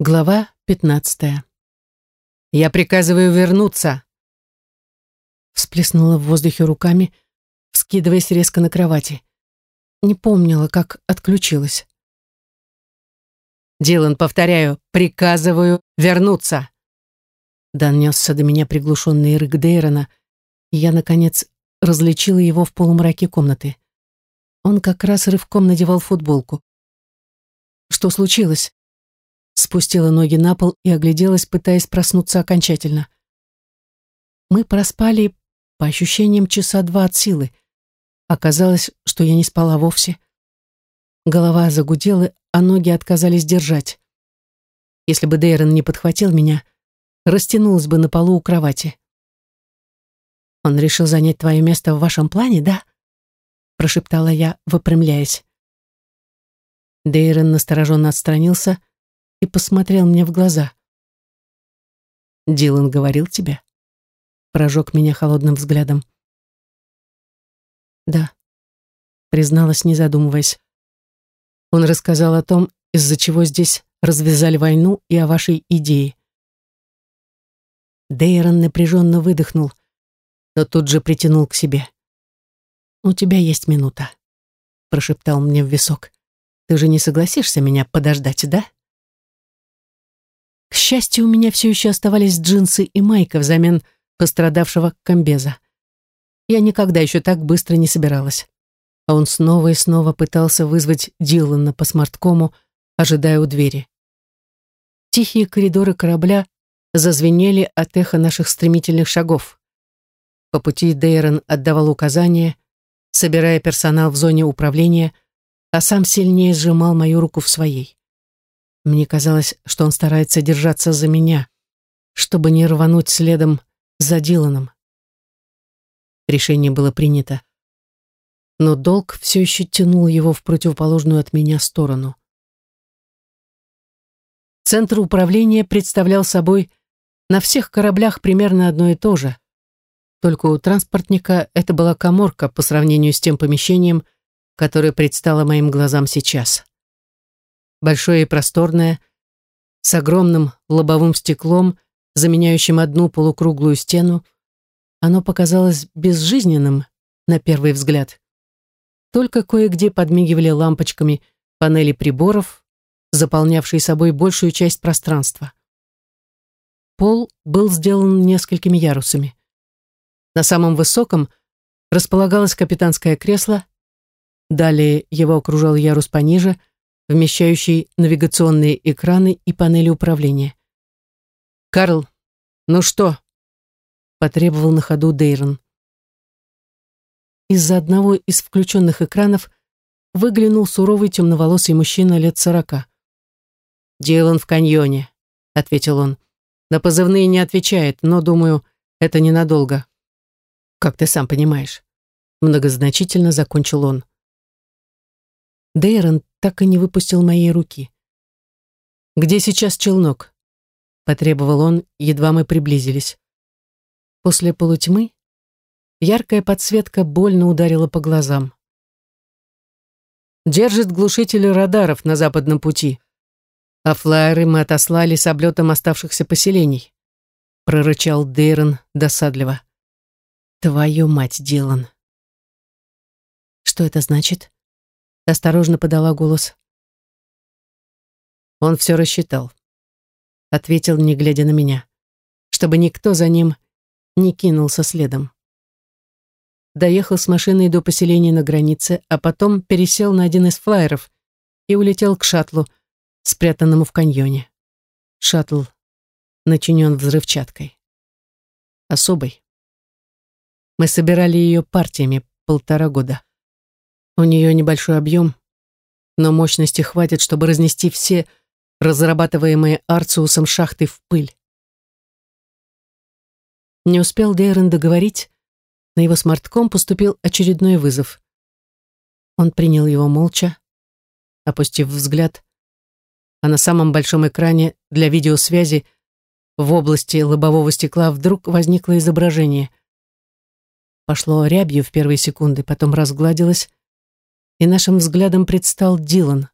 Глава пятнадцатая. «Я приказываю вернуться!» Всплеснула в воздухе руками, вскидываясь резко на кровати. Не помнила, как отключилась. «Дилан, повторяю, приказываю вернуться!» Донесся до меня приглушенный рык Дейрона, и я, наконец, различила его в полумраке комнаты. Он как раз рывком надевал футболку. «Что случилось?» Спустила ноги на пол и огляделась, пытаясь проснуться окончательно. Мы проспали, по ощущениям, часа два от силы. Оказалось, что я не спала вовсе. Голова загудела, а ноги отказались держать. Если бы Дейрон не подхватил меня, растянулась бы на полу у кровати. «Он решил занять твое место в вашем плане, да?» прошептала я, выпрямляясь. Дейрон настороженно отстранился, и посмотрел мне в глаза. «Дилан говорил тебе?» Прожег меня холодным взглядом. «Да», призналась, не задумываясь. Он рассказал о том, из-за чего здесь развязали войну и о вашей идее. Дейрон напряженно выдохнул, но тут же притянул к себе. «У тебя есть минута», — прошептал мне в висок. «Ты же не согласишься меня подождать, да?» К счастью, у меня все еще оставались джинсы и майка взамен пострадавшего комбеза. Я никогда еще так быстро не собиралась. А он снова и снова пытался вызвать Дилана по смарткому, ожидая у двери. Тихие коридоры корабля зазвенели от эха наших стремительных шагов. По пути Дейрон отдавал указания, собирая персонал в зоне управления, а сам сильнее сжимал мою руку в своей. Мне казалось, что он старается держаться за меня, чтобы не рвануть следом за Диланом. Решение было принято. Но долг все еще тянул его в противоположную от меня сторону. Центр управления представлял собой на всех кораблях примерно одно и то же. Только у транспортника это была коморка по сравнению с тем помещением, которое предстало моим глазам сейчас большое и просторное, с огромным лобовым стеклом, заменяющим одну полукруглую стену, оно показалось безжизненным на первый взгляд. Только кое-где подмигивали лампочками панели приборов, заполнявшие собой большую часть пространства. Пол был сделан несколькими ярусами. На самом высоком располагалось капитанское кресло, далее его окружал ярус пониже, вмещающий навигационные экраны и панели управления. «Карл, ну что?» — потребовал на ходу Дейрон. Из-за одного из включенных экранов выглянул суровый темноволосый мужчина лет сорока. «Дилан в каньоне», — ответил он. «На позывные не отвечает, но, думаю, это ненадолго». «Как ты сам понимаешь», — многозначительно закончил он. Дейрон так и не выпустил моей руки. «Где сейчас челнок?» — потребовал он, едва мы приблизились. После полутьмы яркая подсветка больно ударила по глазам. «Держит глушители радаров на западном пути, а флайеры мы отослали с облетом оставшихся поселений», — прорычал Дейрон досадливо. «Твою мать, Дилан!» «Что это значит?» Осторожно подала голос. Он все рассчитал. Ответил, не глядя на меня, чтобы никто за ним не кинулся следом. Доехал с машиной до поселения на границе, а потом пересел на один из флайеров и улетел к шаттлу, спрятанному в каньоне. Шаттл начинен взрывчаткой. Особой. Мы собирали ее партиями полтора года. У нее небольшой объем, но мощности хватит, чтобы разнести все разрабатываемые Арциусом шахты в пыль. Не успел Дейрон договорить, на его смартком поступил очередной вызов. Он принял его молча, опустив взгляд, а на самом большом экране для видеосвязи в области лобового стекла вдруг возникло изображение. Пошло рябью в первые секунды, потом разгладилось, и нашим взглядом предстал Дилан.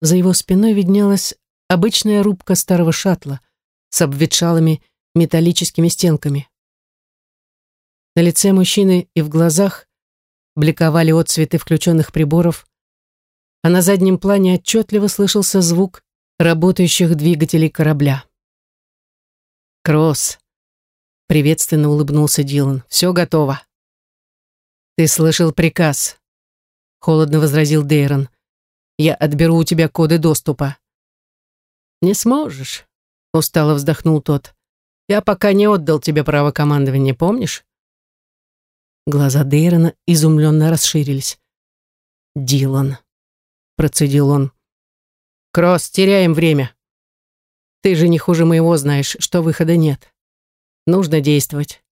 за его спиной виднелась обычная рубка старого шаттла с обветшалыми металлическими стенками. На лице мужчины и в глазах бликовали отцветы включенных приборов, а на заднем плане отчетливо слышался звук работающих двигателей корабля. «Кросс!» — приветственно улыбнулся Дилан. «Все готово». «Ты слышал приказ», — холодно возразил Дейрон. «Я отберу у тебя коды доступа». «Не сможешь», — устало вздохнул тот. «Я пока не отдал тебе право командования, помнишь?» Глаза Дейрона изумленно расширились. «Дилан», — процедил он. «Кросс, теряем время. Ты же не хуже моего знаешь, что выхода нет. Нужно действовать.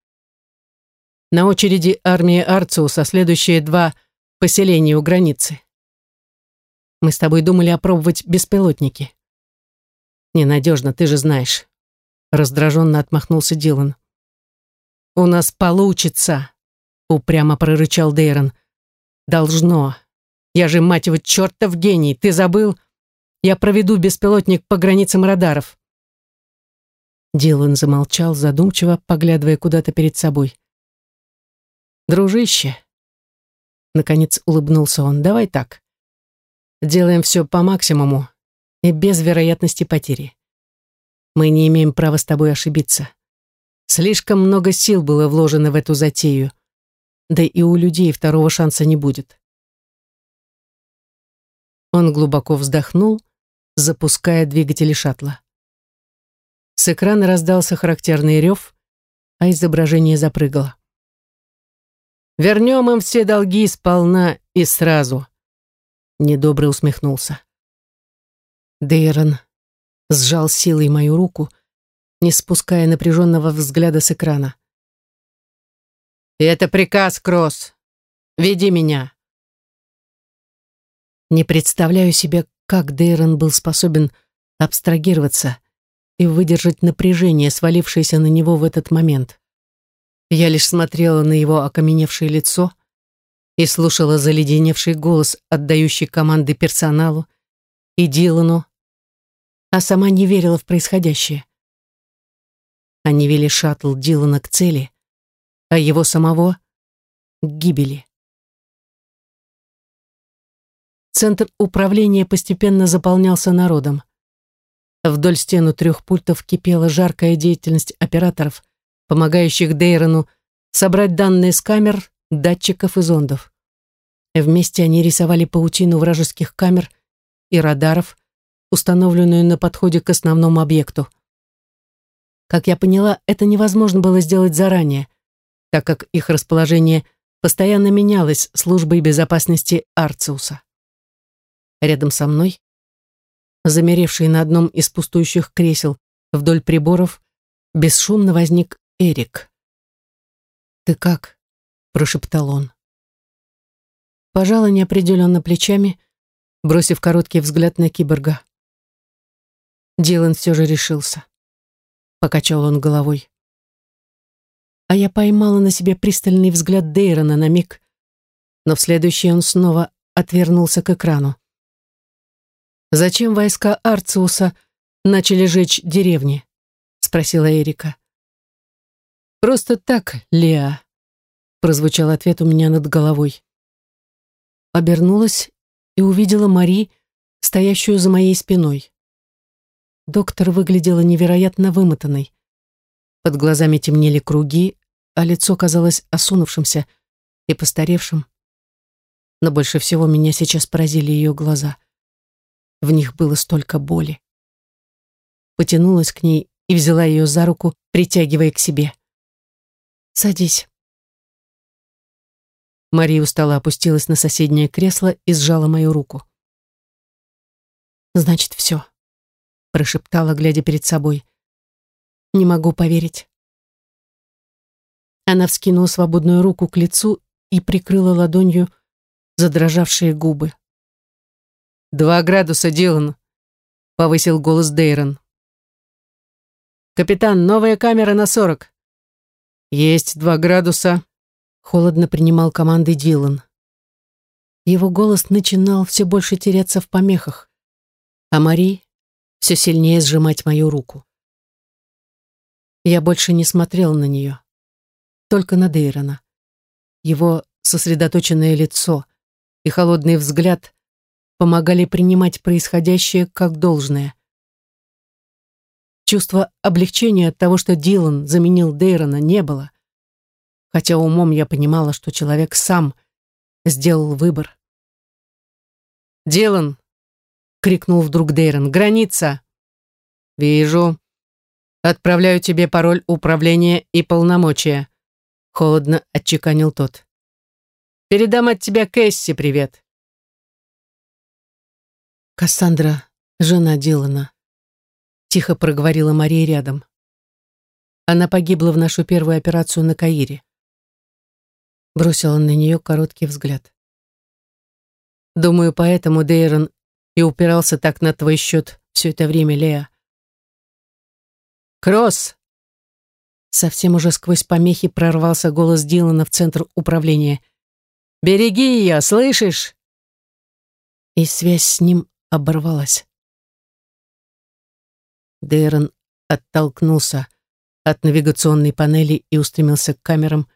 На очереди армия Арциуса, следующие два поселения у границы. Мы с тобой думали опробовать беспилотники. Ненадежно, ты же знаешь. Раздраженно отмахнулся Дилан. «У нас получится!» Упрямо прорычал Дейрон. «Должно. Я же, мать его, чертов гений. Ты забыл? Я проведу беспилотник по границам радаров». Дилан замолчал, задумчиво, поглядывая куда-то перед собой. «Дружище», — наконец улыбнулся он, — «давай так. Делаем все по максимуму и без вероятности потери. Мы не имеем права с тобой ошибиться. Слишком много сил было вложено в эту затею, да и у людей второго шанса не будет». Он глубоко вздохнул, запуская двигатели шаттла. С экрана раздался характерный рев, а изображение запрыгало. Вернем им все долги сполна и сразу. Недобро усмехнулся. Дейрон сжал силой мою руку, не спуская напряженного взгляда с экрана. «Это приказ, Кросс. Веди меня». Не представляю себе, как Дейрон был способен абстрагироваться и выдержать напряжение, свалившееся на него в этот момент. Я лишь смотрела на его окаменевшее лицо и слушала заледеневший голос, отдающий команды персоналу и Дилану, а сама не верила в происходящее. Они вели шаттл Дилана к цели, а его самого — к гибели. Центр управления постепенно заполнялся народом. Вдоль стену трех пультов кипела жаркая деятельность операторов — помогающих Дейрону собрать данные с камер, датчиков и зондов. Вместе они рисовали паутину вражеских камер и радаров, установленную на подходе к основному объекту. Как я поняла, это невозможно было сделать заранее, так как их расположение постоянно менялось службой безопасности Арциуса. Рядом со мной, замеревший на одном из пустующих кресел вдоль приборов, бесшумно возник Эрик. «Ты как?» — прошептал он. Пожала неопределенно плечами, бросив короткий взгляд на киборга. Дилан все же решился. Покачал он головой. А я поймала на себе пристальный взгляд Дейрона на миг, но в следующий он снова отвернулся к экрану. «Зачем войска Арциуса начали жечь деревни?» — спросила Эрика. «Просто так, Леа», — прозвучал ответ у меня над головой. Обернулась и увидела Мари, стоящую за моей спиной. Доктор выглядела невероятно вымотанной. Под глазами темнели круги, а лицо казалось осунувшимся и постаревшим. Но больше всего меня сейчас поразили ее глаза. В них было столько боли. Потянулась к ней и взяла ее за руку, притягивая к себе. Садись». Мария устало опустилась на соседнее кресло и сжала мою руку. «Значит, все», — прошептала, глядя перед собой. «Не могу поверить». Она вскинула свободную руку к лицу и прикрыла ладонью задрожавшие губы. «Два градуса, Дилан», — повысил голос Дейрон. «Капитан, новая камера на сорок. «Есть два градуса», — холодно принимал команды Дилан. Его голос начинал все больше теряться в помехах. а Мари все сильнее сжимать мою руку. Я больше не смотрел на нее, только на Дейрона. Его сосредоточенное лицо и холодный взгляд помогали принимать происходящее как должное. Чувства облегчения от того, что Дилан заменил Дейрона, не было, хотя умом я понимала, что человек сам сделал выбор. «Дилан!» — крикнул вдруг Дейрон. «Граница!» «Вижу. Отправляю тебе пароль управления и полномочия», — холодно отчеканил тот. «Передам от тебя Кэсси привет». «Кассандра, жена Дилана», — тихо проговорила Мария рядом. Она погибла в нашу первую операцию на Каире. Бросила на нее короткий взгляд. Думаю, поэтому Дейрон и упирался так на твой счет все это время, Леа. «Кросс!» Совсем уже сквозь помехи прорвался голос Дилана в центр управления. «Береги ее, слышишь?» И связь с ним оборвалась. Дейрон оттолкнулся от навигационной панели и устремился к камерам,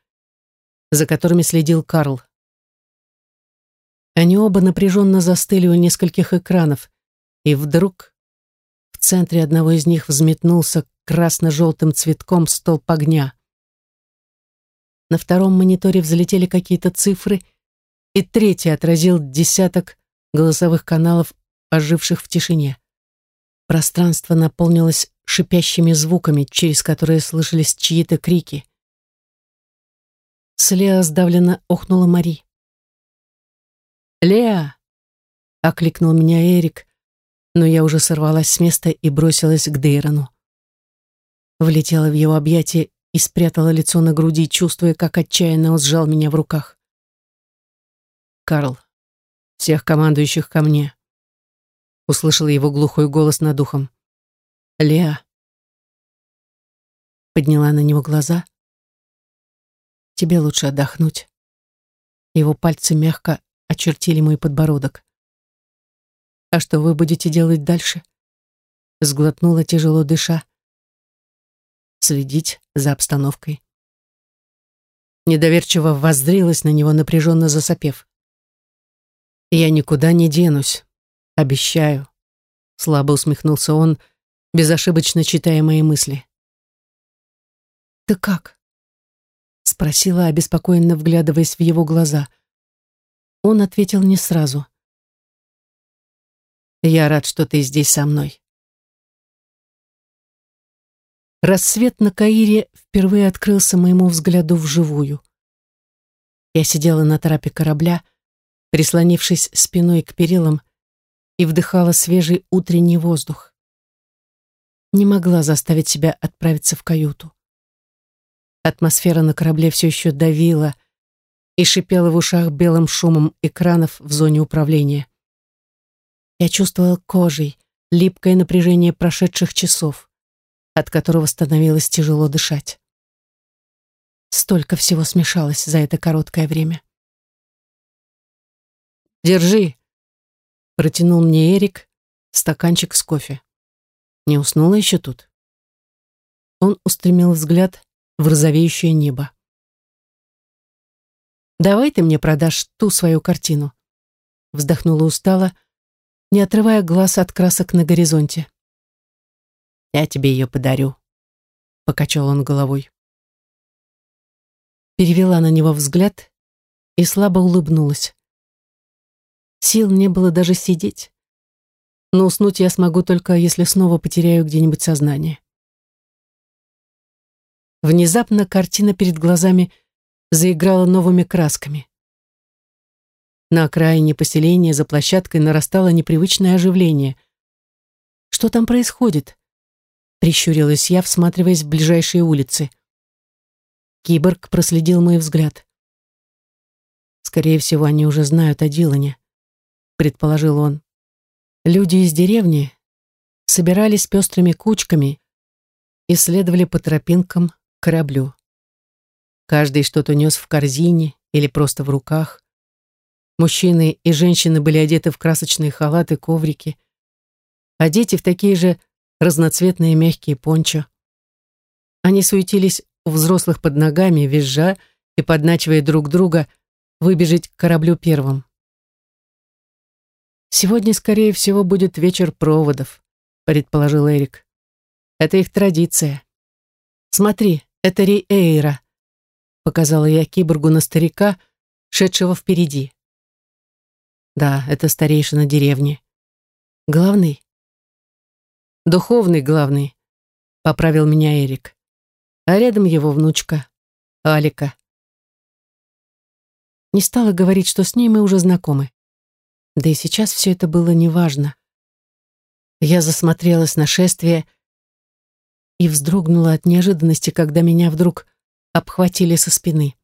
за которыми следил Карл. Они оба напряженно застыли у нескольких экранов, и вдруг в центре одного из них взметнулся красно-желтым цветком столб огня. На втором мониторе взлетели какие-то цифры, и третий отразил десяток голосовых каналов, оживших в тишине. Пространство наполнилось шипящими звуками, через которые слышались чьи-то крики. Слеа сдавленно охнула Мари. «Леа!» — окликнул меня Эрик, но я уже сорвалась с места и бросилась к Дейрону влетела в его объятия и спрятала лицо на груди, чувствуя, как отчаянно он сжал меня в руках. «Карл, всех командующих ко мне!» Услышала его глухой голос над ухом. «Леа!» Подняла на него глаза. «Тебе лучше отдохнуть». Его пальцы мягко очертили мой подбородок. «А что вы будете делать дальше?» Сглотнула, тяжело дыша следить за обстановкой. Недоверчиво воззрилась на него, напряженно засопев. «Я никуда не денусь, обещаю», — слабо усмехнулся он, безошибочно читая мои мысли. «Ты как?» — спросила, обеспокоенно вглядываясь в его глаза. Он ответил не сразу. «Я рад, что ты здесь со мной. Рассвет на Каире впервые открылся моему взгляду вживую. Я сидела на трапе корабля, прислонившись спиной к перилам, и вдыхала свежий утренний воздух. Не могла заставить себя отправиться в каюту. Атмосфера на корабле все еще давила и шипела в ушах белым шумом экранов в зоне управления. Я чувствовала кожей липкое напряжение прошедших часов от которого становилось тяжело дышать. Столько всего смешалось за это короткое время. «Держи!» — протянул мне Эрик стаканчик с кофе. Не уснула еще тут? Он устремил взгляд в розовеющее небо. «Давай ты мне продашь ту свою картину», — вздохнула устало, не отрывая глаз от красок на горизонте. Я тебе ее подарю», — покачал он головой. Перевела на него взгляд и слабо улыбнулась. Сил не было даже сидеть. Но уснуть я смогу только, если снова потеряю где-нибудь сознание. Внезапно картина перед глазами заиграла новыми красками. На окраине поселения за площадкой нарастало непривычное оживление. Что там происходит? Прищурилась я, всматриваясь в ближайшие улицы. Киборг проследил мой взгляд. Скорее всего, они уже знают о Дилане, предположил он. Люди из деревни собирались пестрыми кучками и следовали по тропинкам к кораблю. Каждый что-то нес в корзине или просто в руках. Мужчины и женщины были одеты в красочные халаты, коврики. одети в такие же разноцветные мягкие пончо. Они суетились у взрослых под ногами, визжа и подначивая друг друга выбежать к кораблю первым. «Сегодня, скорее всего, будет вечер проводов», — предположил Эрик. «Это их традиция. Смотри, это Риэйра», — показала я киборгу на старика, шедшего впереди. «Да, это старейшина деревни. Главный?» «Духовный главный», — поправил меня Эрик. А рядом его внучка, Алика. Не стала говорить, что с ней мы уже знакомы. Да и сейчас все это было неважно. Я засмотрелась на шествие и вздрогнула от неожиданности, когда меня вдруг обхватили со спины.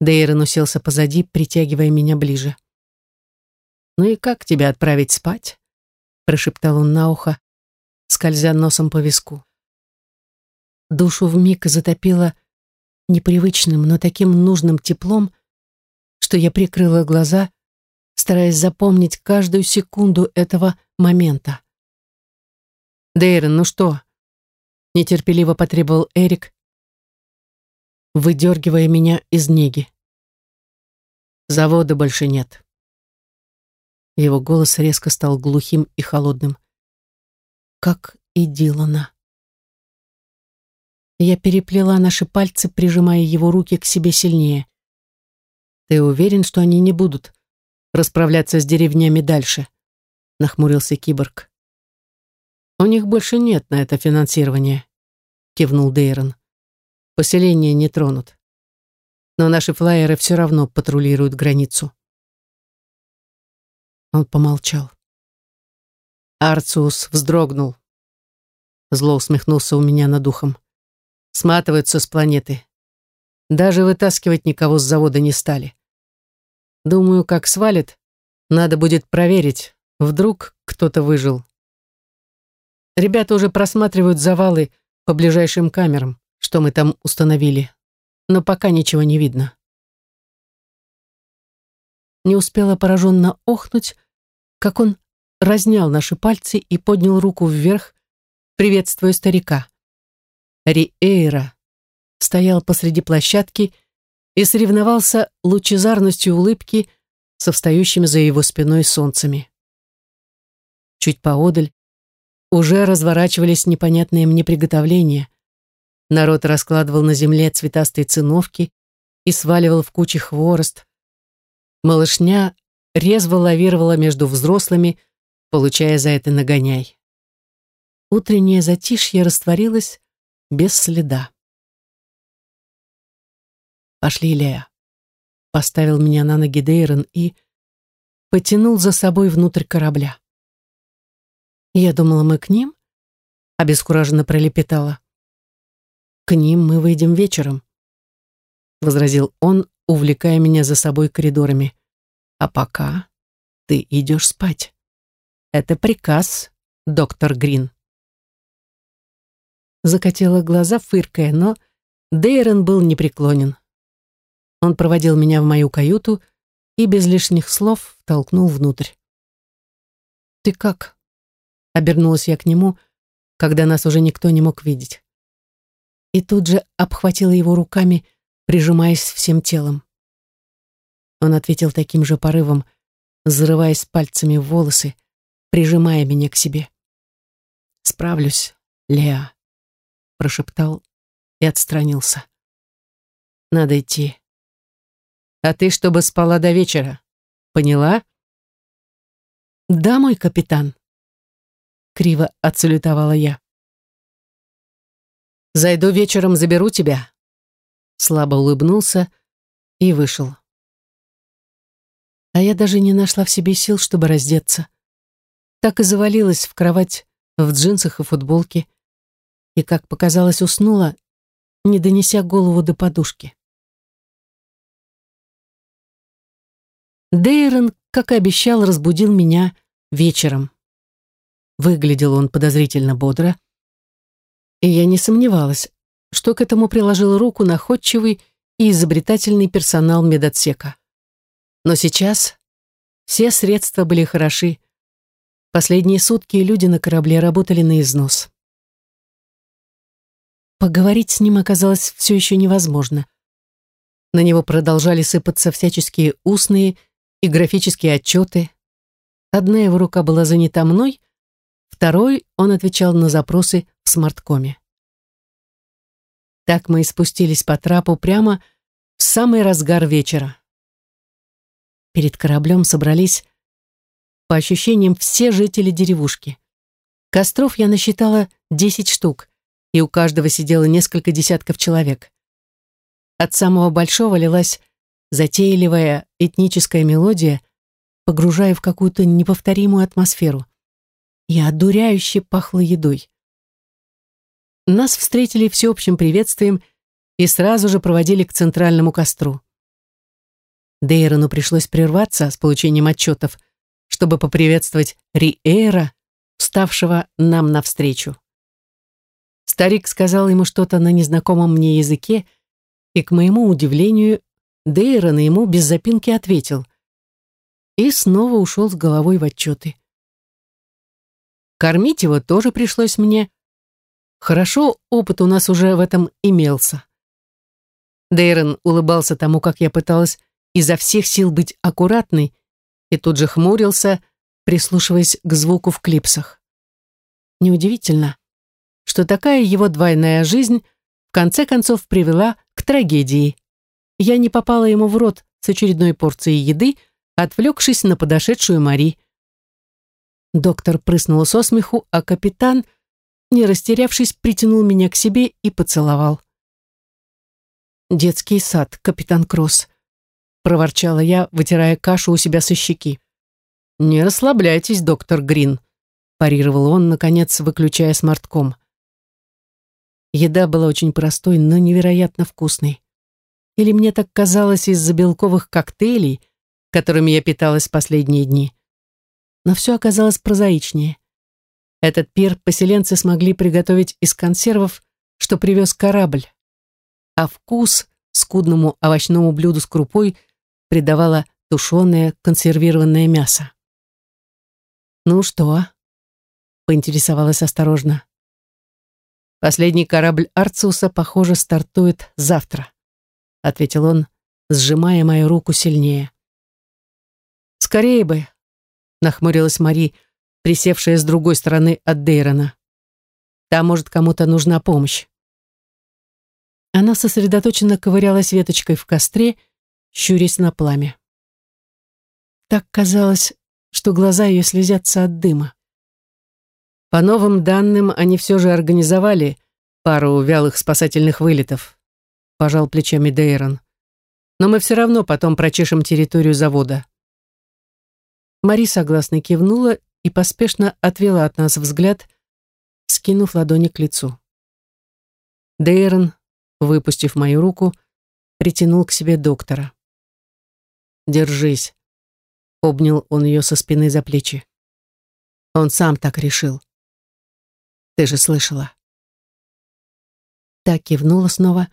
Дейрон уселся позади, притягивая меня ближе. «Ну и как тебя отправить спать?» прошептал он на ухо, скользя носом по виску. Душу вмиг затопило непривычным, но таким нужным теплом, что я прикрыла глаза стараясь запомнить каждую секунду этого момента. «Дейрон, ну что?» — нетерпеливо потребовал Эрик, выдергивая меня из неги. «Завода больше нет». Его голос резко стал глухим и холодным. Как и Дилана. Я переплела наши пальцы, прижимая его руки к себе сильнее. «Ты уверен, что они не будут расправляться с деревнями дальше», — нахмурился киборг. «У них больше нет на это финансирования», — кивнул Дейрон. «Поселения не тронут. Но наши флайеры все равно патрулируют границу». Он помолчал. Арциус вздрогнул. Зло усмехнулся у меня над ухом. Сматываются с планеты. Даже вытаскивать никого с завода не стали. Думаю, как свалит, надо будет проверить. Вдруг кто-то выжил. Ребята уже просматривают завалы по ближайшим камерам, что мы там установили. Но пока ничего не видно. Не успела пораженно охнуть, как он разнял наши пальцы и поднял руку вверх, приветствуя старика. Риэйра стоял посреди площадки и соревновался лучезарностью улыбки со встающими за его спиной солнцами. Чуть поодаль уже разворачивались непонятные мне приготовления. Народ раскладывал на земле цветастые циновки и сваливал в кучи хворост. Малышня резво лавировала между взрослыми, получая за это нагоняй. Утреннее затишье растворилось без следа. «Пошли, Лея». Поставил меня на ноги Дейрон и потянул за собой внутрь корабля. Я думала, мы к ним? Обескураженно пролепетала. К ним мы выйдем вечером, возразил он, увлекая меня за собой коридорами. А пока ты идешь спать. Это приказ, доктор Грин. Закатила глаза, фыркая, но Дейрон был непреклонен. Он проводил меня в мою каюту и без лишних слов толкнул внутрь. «Ты как?» — обернулась я к нему, когда нас уже никто не мог видеть. И тут же обхватила его руками, прижимаясь всем телом. Он ответил таким же порывом, зарываясь пальцами в волосы, прижимая меня к себе. «Справлюсь, Леа», — прошептал и отстранился. «Надо идти а ты чтобы спала до вечера. Поняла? Да, мой капитан. Криво отсалютовала я. Зайду вечером, заберу тебя. Слабо улыбнулся и вышел. А я даже не нашла в себе сил, чтобы раздеться. Так и завалилась в кровать в джинсах и футболке, и, как показалось, уснула, не донеся голову до подушки. Дейрон, как и обещал, разбудил меня вечером. Выглядел он подозрительно бодро, и я не сомневалась, что к этому приложил руку находчивый и изобретательный персонал медотсека. Но сейчас все средства были хороши, Последние сутки люди на корабле работали на износ. Поговорить с ним оказалось все еще невозможно. На него продолжали сыпаться всяческие устные и графические отчеты. Одна его рука была занята мной, второй он отвечал на запросы в смарткоме. Так мы и спустились по трапу прямо в самый разгар вечера. Перед кораблем собрались, по ощущениям, все жители деревушки. Костров я насчитала десять штук, и у каждого сидело несколько десятков человек. От самого большого лилась затейливая этническая мелодия, погружая в какую-то неповторимую атмосферу. Я одуряюще пахла едой. Нас встретили всеобщим приветствием и сразу же проводили к центральному костру. Дейрону пришлось прерваться с получением отчетов, чтобы поприветствовать Риэра, вставшего нам навстречу. Старик сказал ему что-то на незнакомом мне языке, и, к моему удивлению, Дейрон ему без запинки ответил. И снова ушел с головой в отчеты. Кормить его тоже пришлось мне. Хорошо, опыт у нас уже в этом имелся. Дейрон улыбался тому, как я пыталась изо всех сил быть аккуратной, и тут же хмурился, прислушиваясь к звуку в клипсах. Неудивительно, что такая его двойная жизнь в конце концов привела к трагедии. Я не попала ему в рот с очередной порцией еды, отвлекшись на подошедшую Мари. Доктор прыснула со смеху, а капитан, не растерявшись, притянул меня к себе и поцеловал. «Детский сад, капитан Кросс», — проворчала я, вытирая кашу у себя со щеки. «Не расслабляйтесь, доктор Грин», — парировал он, наконец, выключая смартком. Еда была очень простой, но невероятно вкусной. Или мне так казалось из-за белковых коктейлей, которыми я питалась последние дни. Но все оказалось прозаичнее. Этот пир поселенцы смогли приготовить из консервов, что привез корабль. А вкус скудному овощному блюду с крупой придавало тушеное консервированное мясо. «Ну что?» — поинтересовалась осторожно. Последний корабль Арциуса, похоже, стартует завтра, ответил он, сжимая мою руку сильнее. Скорее бы, нахмурилась Мари, присевшая с другой стороны от Дейрона. Там, может, кому-то нужна помощь. Она сосредоточенно ковырялась веточкой в костре, щурясь на пламя. Так казалось, что глаза ее слезятся от дыма. По новым данным, они все же организовали пару вялых спасательных вылетов, пожал плечами Дейрон. Но мы все равно потом прочешем территорию завода. Мари согласно кивнула и поспешно отвела от нас взгляд, скинув ладони к лицу. Дейрон, выпустив мою руку, притянул к себе доктора. «Держись», — обнял он ее со спины за плечи. Он сам так решил. Ты же слышала. Так кивнула снова,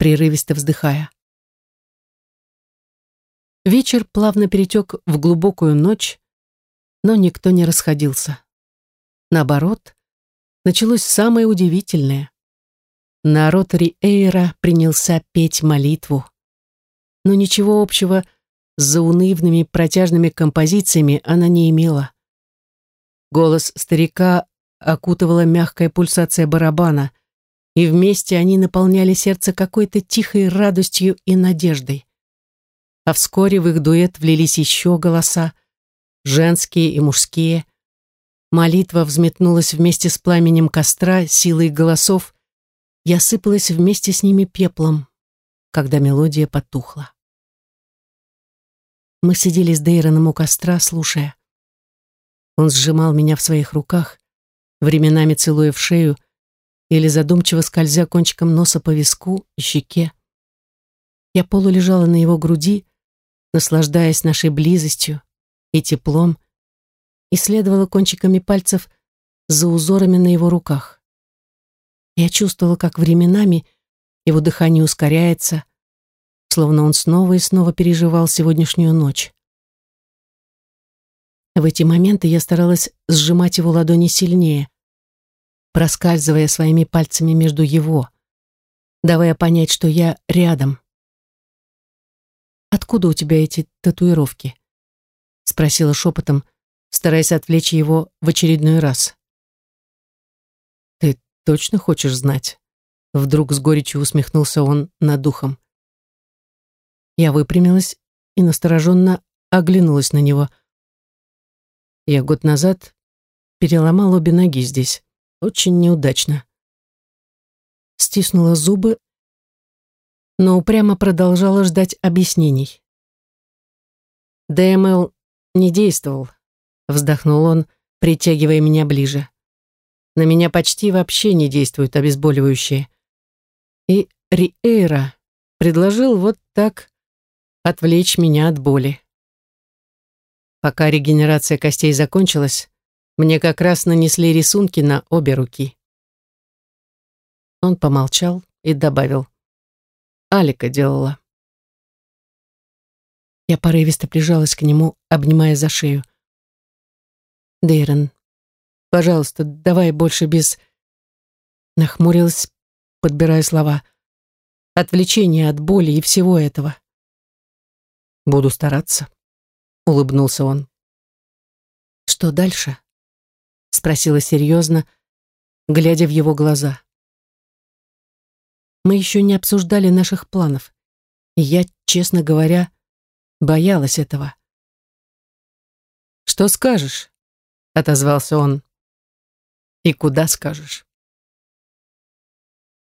прерывисто вздыхая. Вечер плавно перетек в глубокую ночь, но никто не расходился. Наоборот, началось самое удивительное. Народ Риэйра принялся петь молитву. Но ничего общего с заунывными протяжными композициями она не имела. Голос старика окутывала мягкая пульсация барабана, и вместе они наполняли сердце какой-то тихой радостью и надеждой. А вскоре в их дуэт влились еще голоса, женские и мужские. Молитва взметнулась вместе с пламенем костра, силой голосов, и осыпалась вместе с ними пеплом, когда мелодия потухла. Мы сидели с Дейроном у костра, слушая. Он сжимал меня в своих руках, временами целуя в шею или задумчиво скользя кончиком носа по виску и щеке. Я полулежала на его груди, наслаждаясь нашей близостью и теплом, и следовала кончиками пальцев за узорами на его руках. Я чувствовала, как временами его дыхание ускоряется, словно он снова и снова переживал сегодняшнюю ночь. В эти моменты я старалась сжимать его ладони сильнее, проскальзывая своими пальцами между его, давая понять, что я рядом. «Откуда у тебя эти татуировки?» — спросила шепотом, стараясь отвлечь его в очередной раз. «Ты точно хочешь знать?» Вдруг с горечью усмехнулся он над духом. Я выпрямилась и настороженно оглянулась на него. Я год назад переломал обе ноги здесь. Очень неудачно. Стиснула зубы, но упрямо продолжала ждать объяснений. ДМЛ не действовал, вздохнул он, притягивая меня ближе. На меня почти вообще не действуют обезболивающие. И Риэйра предложил вот так отвлечь меня от боли. Пока регенерация костей закончилась, мне как раз нанесли рисунки на обе руки. Он помолчал и добавил. Алика делала. Я порывисто прижалась к нему, обнимая за шею. Дейрон, пожалуйста, давай больше без... Нахмурилась, подбирая слова. Отвлечение от боли и всего этого. Буду стараться, улыбнулся он. Что дальше? Спросила серьезно, глядя в его глаза. Мы еще не обсуждали наших планов, и я, честно говоря, боялась этого. «Что скажешь?» — отозвался он. «И куда скажешь?»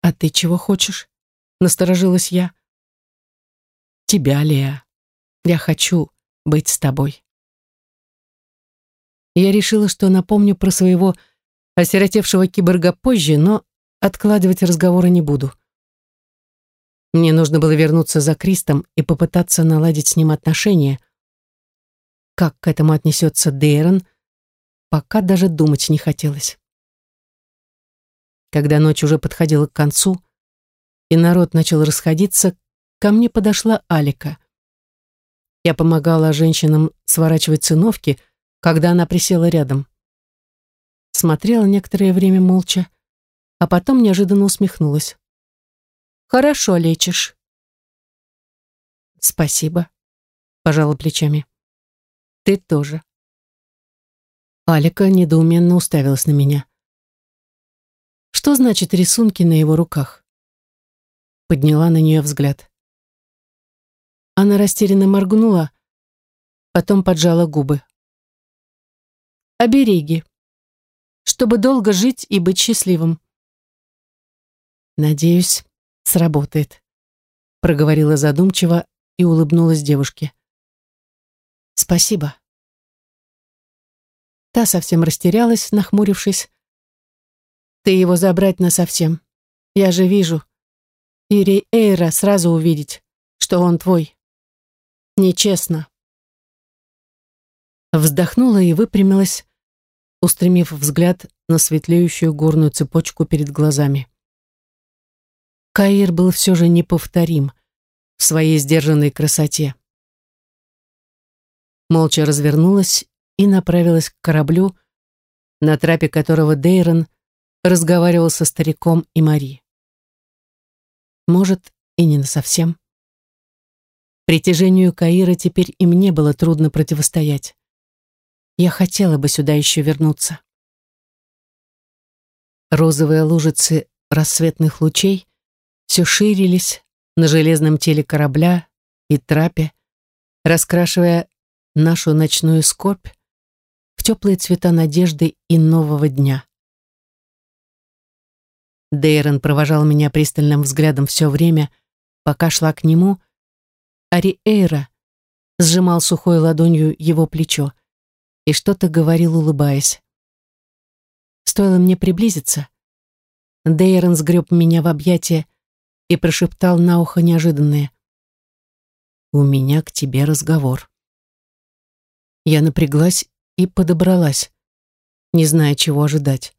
«А ты чего хочешь?» — насторожилась я. «Тебя, Леа. Я хочу быть с тобой». Я решила, что напомню про своего осиротевшего киборга позже, но откладывать разговоры не буду. Мне нужно было вернуться за Кристом и попытаться наладить с ним отношения. Как к этому отнесется Дейрон, пока даже думать не хотелось. Когда ночь уже подходила к концу, и народ начал расходиться, ко мне подошла Алика. Я помогала женщинам сворачивать циновки, когда она присела рядом. Смотрела некоторое время молча, а потом неожиданно усмехнулась. «Хорошо лечишь». «Спасибо», — пожала плечами. «Ты тоже». Алика недоуменно уставилась на меня. Что значит рисунки на его руках? Подняла на нее взгляд. Она растерянно моргнула, потом поджала губы. Обереги, чтобы долго жить и быть счастливым. Надеюсь, сработает, проговорила задумчиво и улыбнулась девушке. Спасибо. Та совсем растерялась, нахмурившись, ты его забрать насовсем. Я же вижу. И Эйра сразу увидеть, что он твой. Нечестно. Вздохнула и выпрямилась, устремив взгляд на светлеющую горную цепочку перед глазами. Каир был все же неповторим в своей сдержанной красоте. Молча развернулась и направилась к кораблю, на трапе которого Дейрон разговаривал со стариком и Мари. Может, и не совсем. Притяжению Каира теперь и мне было трудно противостоять. Я хотела бы сюда еще вернуться. Розовые лужицы рассветных лучей все ширились на железном теле корабля и трапе, раскрашивая нашу ночную скорбь в теплые цвета надежды и нового дня. Дейрон провожал меня пристальным взглядом все время, пока шла к нему, а Риэйра сжимал сухой ладонью его плечо и что-то говорил, улыбаясь. Стоило мне приблизиться, Дейрон сгреб меня в объятия и прошептал на ухо неожиданное. «У меня к тебе разговор». Я напряглась и подобралась, не зная, чего ожидать.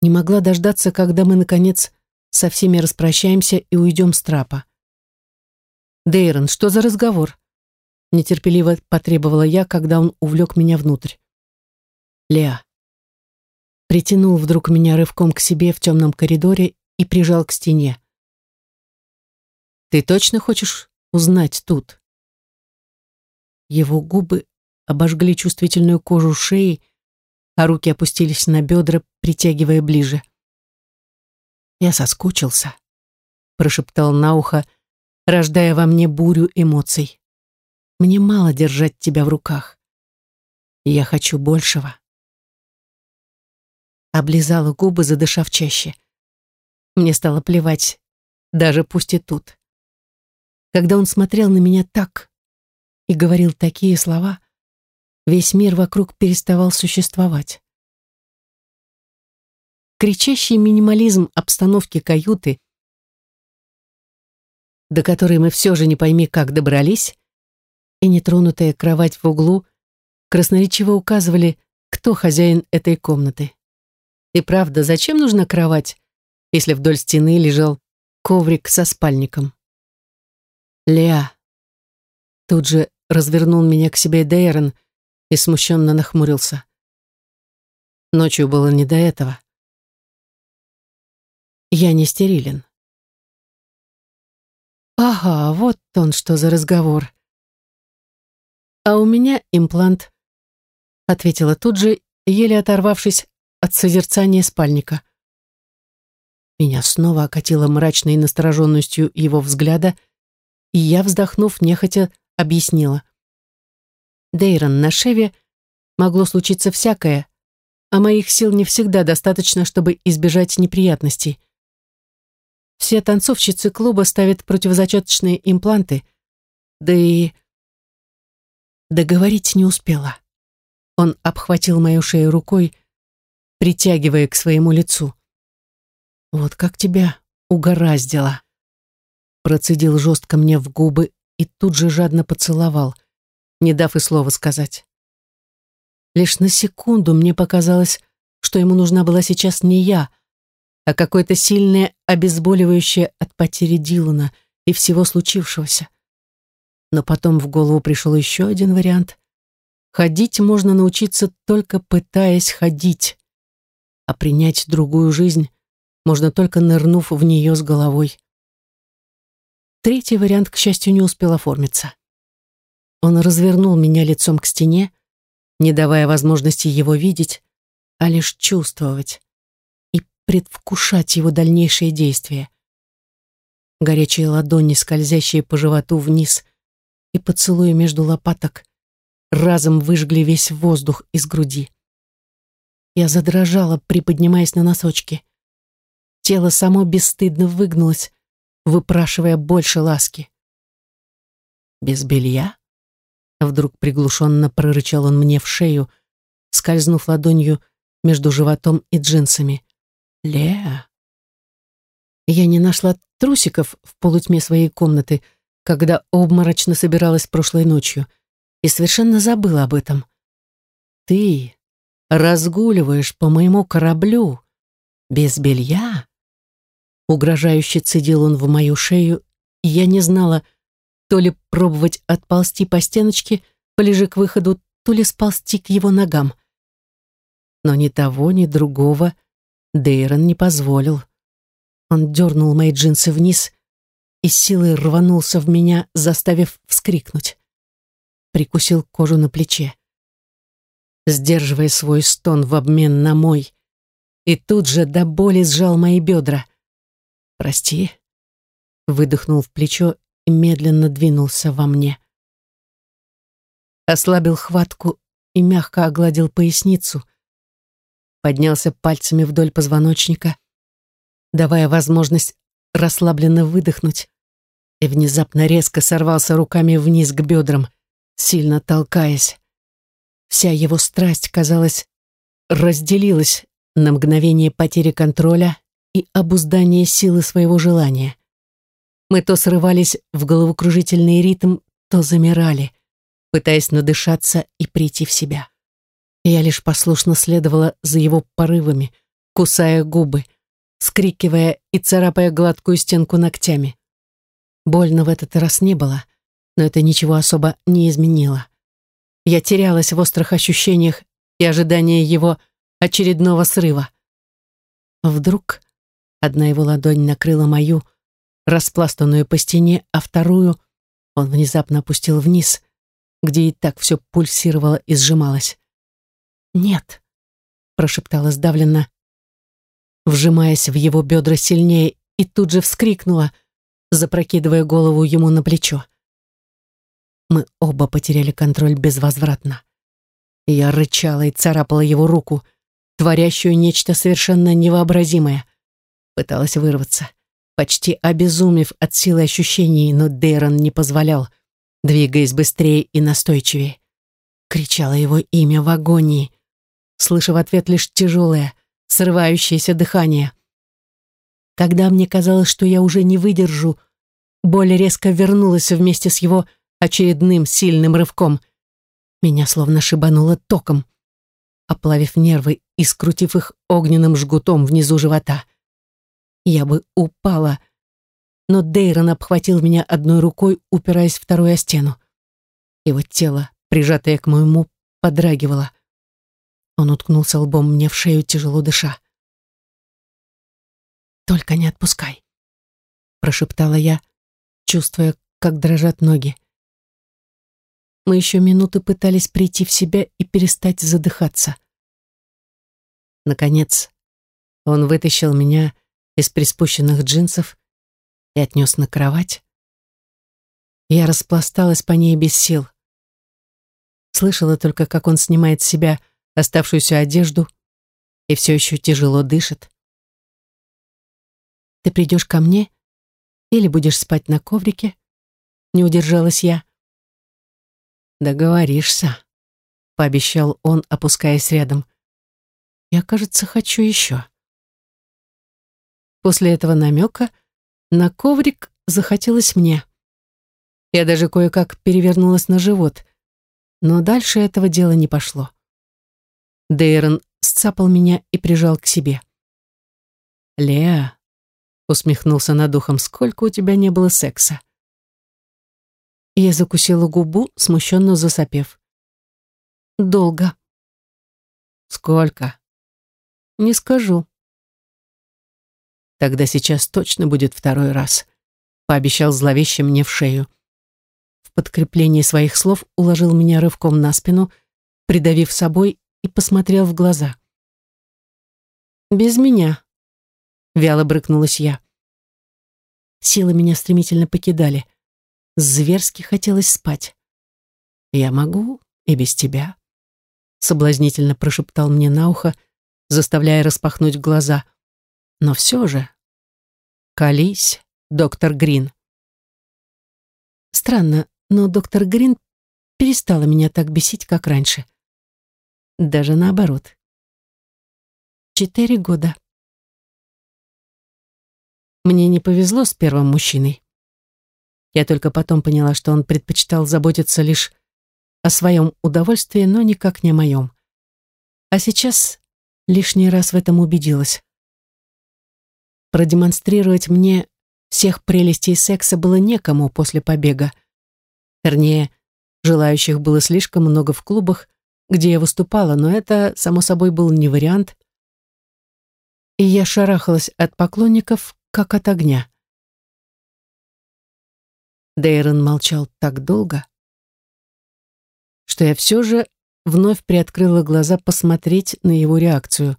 Не могла дождаться, когда мы, наконец, со всеми распрощаемся и уйдем с трапа. «Дейрон, что за разговор?» Нетерпеливо потребовала я, когда он увлек меня внутрь. Леа. Притянул вдруг меня рывком к себе в темном коридоре и прижал к стене. «Ты точно хочешь узнать тут?» Его губы обожгли чувствительную кожу шеи, а руки опустились на бедра, притягивая ближе. «Я соскучился», — прошептал на ухо, рождая во мне бурю эмоций. «Мне мало держать тебя в руках. Я хочу большего». Облизала губы, задышав чаще. Мне стало плевать, даже пусть и тут. Когда он смотрел на меня так и говорил такие слова, весь мир вокруг переставал существовать. Кричащий минимализм обстановки каюты, до которой мы все же не пойми как добрались, и нетронутая кровать в углу красноречиво указывали, кто хозяин этой комнаты. И правда, зачем нужна кровать, если вдоль стены лежал коврик со спальником? Леа. Тут же развернул меня к себе Дейрон, и смущенно нахмурился. Ночью было не до этого. Я не стерилен. Ага, вот он что за разговор. А у меня имплант, ответила тут же, еле оторвавшись от созерцания спальника. Меня снова окатило мрачной настороженностью его взгляда, и я, вздохнув, нехотя объяснила. Дейрон, на Шеве могло случиться всякое, а моих сил не всегда достаточно, чтобы избежать неприятностей. Все танцовщицы клуба ставят противозачаточные импланты, да и... Договорить не успела. Он обхватил мою шею рукой, притягивая к своему лицу. «Вот как тебя угораздило!» Процедил жестко мне в губы и тут же жадно поцеловал не дав и слова сказать. Лишь на секунду мне показалось, что ему нужна была сейчас не я, а какое-то сильное обезболивающее от потери Дилана и всего случившегося. Но потом в голову пришел еще один вариант. Ходить можно научиться только пытаясь ходить, а принять другую жизнь можно только нырнув в нее с головой. Третий вариант, к счастью, не успел оформиться. Он развернул меня лицом к стене, не давая возможности его видеть, а лишь чувствовать и предвкушать его дальнейшие действия. Горячие ладони, скользящие по животу вниз, и поцелуи между лопаток разом выжгли весь воздух из груди. Я задрожала, приподнимаясь на носочки. Тело само бесстыдно выгнулось, выпрашивая больше ласки. Без белья? Вдруг приглушенно прорычал он мне в шею, скользнув ладонью между животом и джинсами. «Леа!» Я не нашла трусиков в полутьме своей комнаты, когда обморочно собиралась прошлой ночью, и совершенно забыла об этом. «Ты разгуливаешь по моему кораблю без белья?» Угрожающе цедил он в мою шею, и я не знала, то ли пробовать отползти по стеночке, ближе к выходу, то ли сползти к его ногам. Но ни того, ни другого Дейрон не позволил. Он дернул мои джинсы вниз и силой рванулся в меня, заставив вскрикнуть. Прикусил кожу на плече. Сдерживая свой стон в обмен на мой, и тут же до боли сжал мои бедра. «Прости», — выдохнул в плечо и медленно двинулся во мне. Ослабил хватку и мягко огладил поясницу, поднялся пальцами вдоль позвоночника, давая возможность расслабленно выдохнуть, и внезапно резко сорвался руками вниз к бедрам, сильно толкаясь. Вся его страсть, казалось, разделилась на мгновение потери контроля и обуздания силы своего желания. Мы то срывались в головокружительный ритм, то замирали, пытаясь надышаться и прийти в себя. Я лишь послушно следовала за его порывами, кусая губы, скрикивая и царапая гладкую стенку ногтями. Больно в этот раз не было, Но это ничего особо не изменило. Я терялась в острых ощущениях и ожидании его очередного срыва. Вдруг одна его ладонь накрыла мою, распластанную по стене, а вторую он внезапно опустил вниз, где и так все пульсировало и сжималось. «Нет», — прошептала сдавленно, вжимаясь в его бедра сильнее, и тут же вскрикнула, запрокидывая голову ему на плечо. Мы оба потеряли контроль безвозвратно. Я рычала и царапала его руку, творящую нечто совершенно невообразимое. Пыталась вырваться, почти обезумев от силы ощущений, но Дейрон не позволял, двигаясь быстрее и настойчивее. Кричала его имя в агонии, слыша ответ лишь тяжелое, срывающееся дыхание. Когда мне казалось, что я уже не выдержу, боль резко вернулась вместе с его очередным сильным рывком. Меня словно шибануло током, оплавив нервы и скрутив их огненным жгутом внизу живота. Я бы упала, но Дейрон обхватил меня одной рукой, упираясь второй о стену. Его тело, прижатое к моему, подрагивало. Он уткнулся лбом мне в шею, тяжело дыша. «Только не отпускай», — прошептала я, чувствуя, как дрожат ноги. Мы еще минуты пытались прийти в себя и перестать задыхаться. Наконец, он вытащил меня из приспущенных джинсов и отнес на кровать. Я распласталась по ней без сил. Слышала только, как он снимает с себя оставшуюся одежду и все еще тяжело дышит. «Ты придешь ко мне или будешь спать на коврике?» Не удержалась я. «Договоришься», — пообещал он, опускаясь рядом. «Я, кажется, хочу еще». После этого намека на коврик захотелось мне. Я даже кое-как перевернулась на живот, но дальше этого дела не пошло. Дейрон сцапал меня и прижал к себе. «Леа», — усмехнулся над ухом, — «сколько у тебя не было секса?» Я закусила губу, смущенно засопев. «Долго». «Сколько?» «Не скажу». «Тогда сейчас точно будет второй раз», — пообещал зловеще мне в шею. В подкреплении своих слов уложил меня рывком на спину, придавив собой и посмотрел в глаза. «Без меня», — вяло брыкнулась я. Силы меня стремительно покидали. Зверски хотелось спать. «Я могу и без тебя», — соблазнительно прошептал мне на ухо, заставляя распахнуть глаза. «Но все же...» «Колись, доктор Грин». Странно, но доктор Грин перестала меня так бесить, как раньше. Даже наоборот. Четыре года. Мне не повезло с первым мужчиной. Я только потом поняла, что он предпочитал заботиться лишь о своем удовольствии, но никак не о моем. А сейчас лишний раз в этом убедилась. Продемонстрировать мне всех прелестей секса было некому после побега. Вернее, желающих было слишком много в клубах, где я выступала, но это, само собой, был не вариант. И я шарахалась от поклонников, как от огня. Дейрон молчал так долго, что я все же вновь приоткрыла глаза посмотреть на его реакцию.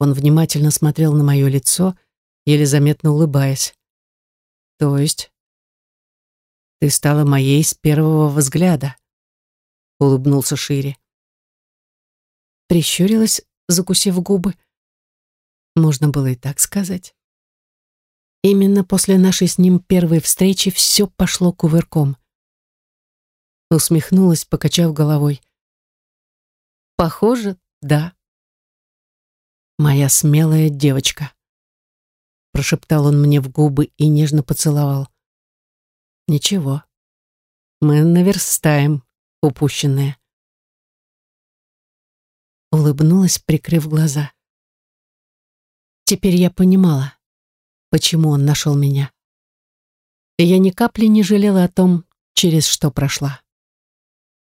Он внимательно смотрел на мое лицо, еле заметно улыбаясь. «То есть ты стала моей с первого взгляда?» Улыбнулся шире. Прищурилась, закусив губы. Можно было и так сказать. Именно после нашей с ним первой встречи все пошло кувырком. Усмехнулась, покачав головой. Похоже, да. Моя смелая девочка. Прошептал он мне в губы и нежно поцеловал. Ничего. Мы наверстаем упущенное. Улыбнулась, прикрыв глаза. Теперь я понимала почему он нашел меня. и я ни капли не жалела о том, через что прошла.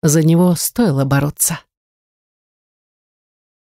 За него стоило бороться.